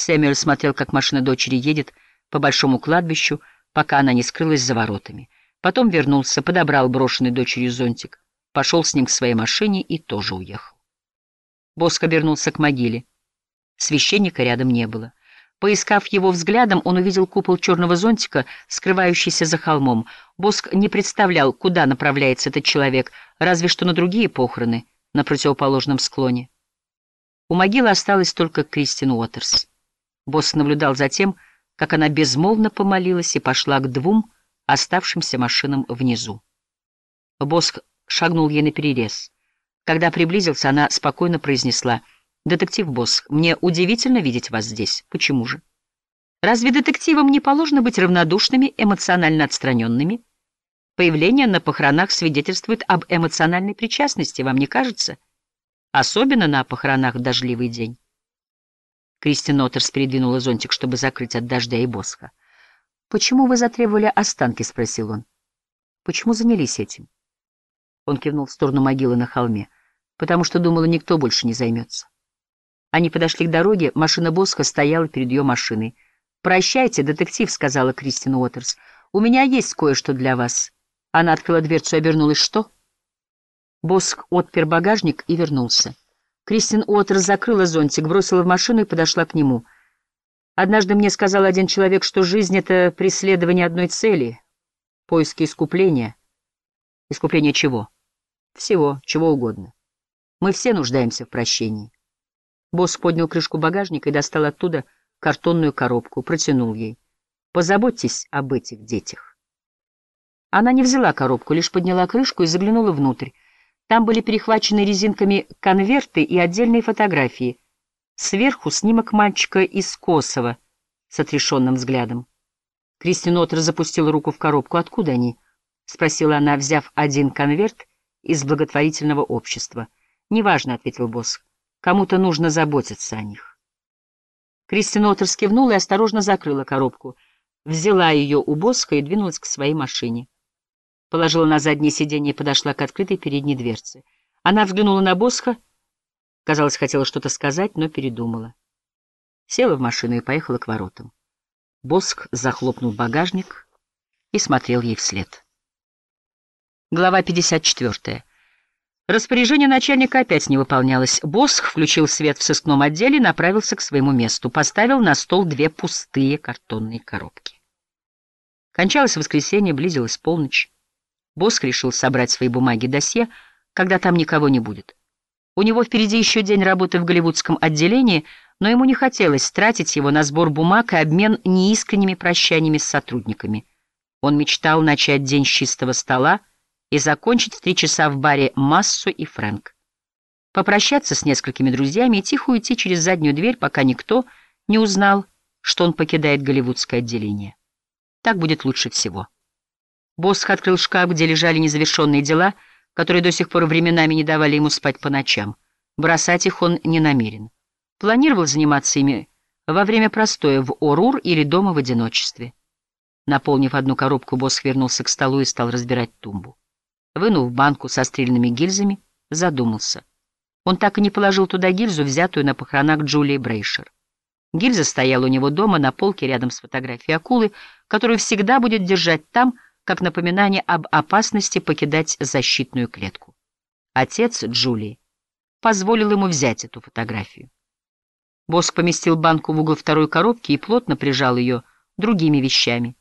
Сэмюэль смотрел, как машина дочери едет по большому кладбищу, пока она не скрылась за воротами. Потом вернулся, подобрал брошенный дочерью зонтик, пошел с ним к своей машине и тоже уехал. Боск обернулся к могиле. Священника рядом не было. Поискав его взглядом, он увидел купол черного зонтика, скрывающийся за холмом. Боск не представлял, куда направляется этот человек, разве что на другие похороны, на противоположном склоне. У могилы осталась только Кристин Уотерс. Босс наблюдал за тем, как она безмолвно помолилась и пошла к двум оставшимся машинам внизу. Боск шагнул ей на перерез. Когда приблизился, она спокойно произнесла — «Детектив Босс, мне удивительно видеть вас здесь. Почему же? Разве детективам не положено быть равнодушными, эмоционально отстраненными? Появление на похоронах свидетельствует об эмоциональной причастности, вам не кажется? Особенно на похоронах в дождливый день». Кристин Отерс передвинула зонтик, чтобы закрыть от дождя и Босха. «Почему вы затребовали останки?» — спросил он. «Почему занялись этим?» Он кивнул в сторону могилы на холме. «Потому что, думала, никто больше не займется». Они подошли к дороге, машина Босха стояла перед ее машиной. «Прощайте, детектив», — сказала Кристин Уотерс. «У меня есть кое-что для вас». Она открыла дверцу и обернулась. «Что?» Боск отпер багажник и вернулся. Кристин Уотерс закрыла зонтик, бросила в машину и подошла к нему. «Однажды мне сказал один человек, что жизнь — это преследование одной цели, поиски искупления». «Искупление чего?» «Всего, чего угодно. Мы все нуждаемся в прощении». Босс поднял крышку багажника и достал оттуда картонную коробку, протянул ей. «Позаботьтесь об этих детях». Она не взяла коробку, лишь подняла крышку и заглянула внутрь. Там были перехвачены резинками конверты и отдельные фотографии. Сверху снимок мальчика из Косово с отрешенным взглядом. Кристин Отер запустила руку в коробку. «Откуда они?» — спросила она, взяв один конверт из благотворительного общества. «Неважно», — ответил босс. Кому-то нужно заботиться о них. Кристин Отерс кивнула и осторожно закрыла коробку, взяла ее у Боска и двинулась к своей машине. Положила на заднее сиденье и подошла к открытой передней дверце. Она взглянула на Босха, казалось, хотела что-то сказать, но передумала. Села в машину и поехала к воротам. Боск захлопнул багажник и смотрел ей вслед. Глава 54. Распоряжение начальника опять не выполнялось. Босх включил свет в сыскном отделе и направился к своему месту. Поставил на стол две пустые картонные коробки. Кончалось воскресенье, близилась полночь. Босх решил собрать свои бумаги досье, когда там никого не будет. У него впереди еще день работы в голливудском отделении, но ему не хотелось тратить его на сбор бумаг и обмен неискренними прощаниями с сотрудниками. Он мечтал начать день с чистого стола, и закончить в три часа в баре Массо и Фрэнк. Попрощаться с несколькими друзьями и тихо уйти через заднюю дверь, пока никто не узнал, что он покидает голливудское отделение. Так будет лучше всего. Босх открыл шкаф, где лежали незавершенные дела, которые до сих пор временами не давали ему спать по ночам. Бросать их он не намерен. Планировал заниматься ими во время простоя в Орур или дома в одиночестве. Наполнив одну коробку, Босх вернулся к столу и стал разбирать тумбу. Вынув банку со стрельными гильзами, задумался. Он так и не положил туда гильзу, взятую на похоронах Джулии Брейшер. Гильза стояла у него дома на полке рядом с фотографией акулы, которую всегда будет держать там, как напоминание об опасности покидать защитную клетку. Отец Джулии позволил ему взять эту фотографию. Боск поместил банку в угол второй коробки и плотно прижал ее другими вещами.